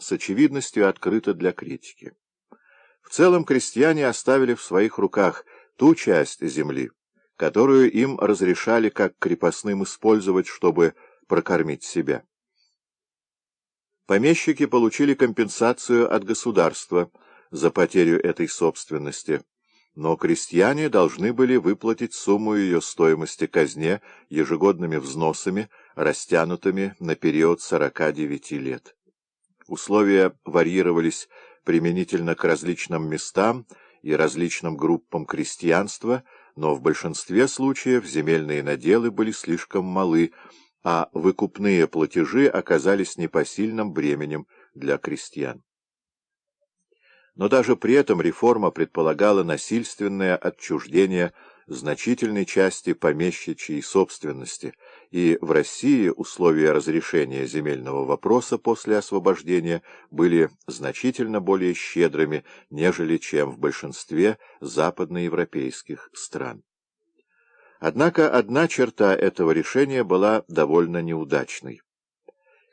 с очевидностью открыто для критики. В целом крестьяне оставили в своих руках ту часть земли, которую им разрешали как крепостным использовать, чтобы прокормить себя. Помещики получили компенсацию от государства за потерю этой собственности, но крестьяне должны были выплатить сумму ее стоимости казне ежегодными взносами, растянутыми на период 49 лет. Условия варьировались применительно к различным местам и различным группам крестьянства, но в большинстве случаев земельные наделы были слишком малы, а выкупные платежи оказались непосильным бременем для крестьян. Но даже при этом реформа предполагала насильственное отчуждение значительной части помещичьей собственности, и в России условия разрешения земельного вопроса после освобождения были значительно более щедрыми, нежели чем в большинстве западноевропейских стран. Однако одна черта этого решения была довольно неудачной.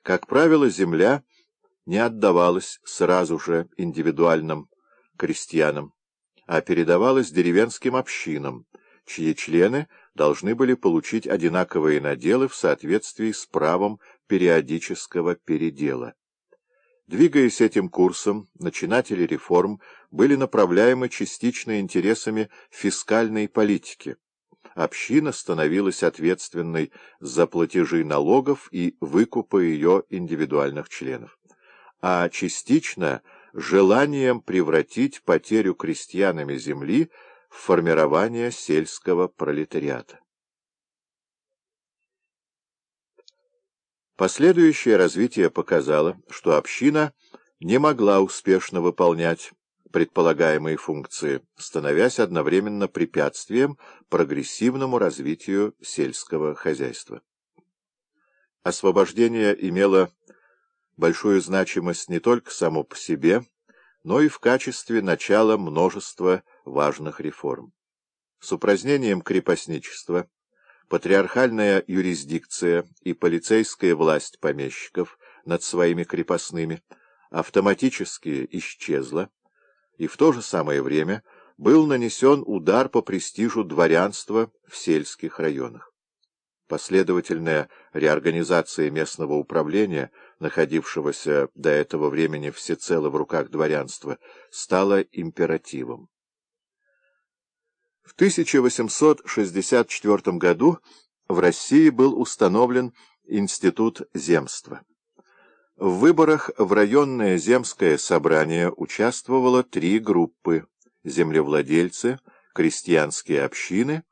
Как правило, земля не отдавалась сразу же индивидуальным крестьянам, а передавалась деревенским общинам, чьи члены должны были получить одинаковые наделы в соответствии с правом периодического передела. Двигаясь этим курсом, начинатели реформ были направляемы частично интересами фискальной политики. Община становилась ответственной за платежи налогов и выкупы ее индивидуальных членов, а частично желанием превратить потерю крестьянами земли формирования сельского пролетариата. Последующее развитие показало, что община не могла успешно выполнять предполагаемые функции, становясь одновременно препятствием прогрессивному развитию сельского хозяйства. Освобождение имело большую значимость не только само по себе, но и в качестве начала множества важных реформ. С упразднением крепостничества, патриархальная юрисдикция и полицейская власть помещиков над своими крепостными автоматически исчезла, и в то же самое время был нанесен удар по престижу дворянства в сельских районах. Последовательная реорганизация местного управления, находившегося до этого времени всецело в руках дворянства, стала императивом. В 1864 году в России был установлен Институт земства. В выборах в районное земское собрание участвовало три группы – землевладельцы, крестьянские общины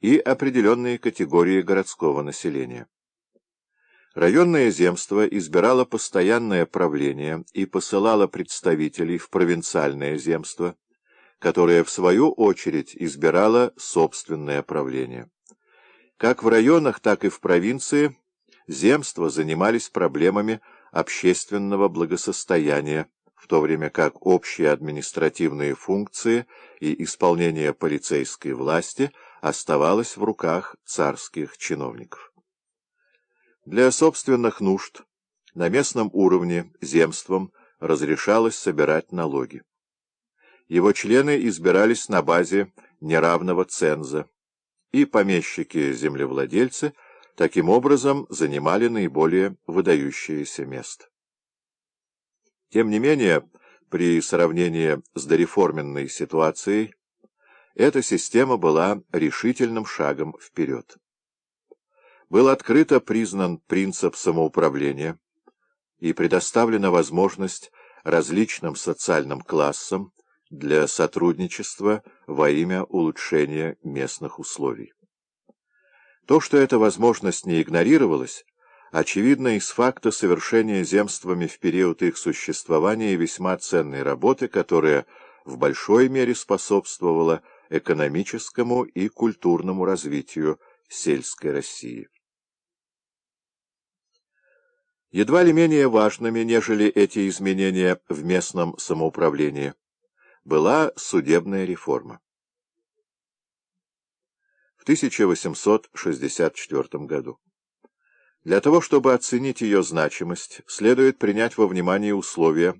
и определенные категории городского населения. Районное земство избирало постоянное правление и посылало представителей в провинциальное земство, которое, в свою очередь, избирало собственное правление. Как в районах, так и в провинции земства занимались проблемами общественного благосостояния, в то время как общие административные функции и исполнение полицейской власти оставалось в руках царских чиновников. Для собственных нужд на местном уровне земствам разрешалось собирать налоги. Его члены избирались на базе неравного ценза, и помещики-землевладельцы таким образом занимали наиболее выдающееся место. Тем не менее, при сравнении с дореформенной ситуацией, эта система была решительным шагом вперед. Был открыто признан принцип самоуправления и предоставлена возможность различным социальным классам для сотрудничества во имя улучшения местных условий. То, что эта возможность не игнорировалась, очевидно из факта совершения земствами в период их существования весьма ценной работы, которая в большой мере способствовала экономическому и культурному развитию сельской России. Едва ли менее важными, нежели эти изменения в местном самоуправлении, была судебная реформа. В 1864 году Для того, чтобы оценить ее значимость, следует принять во внимание условия,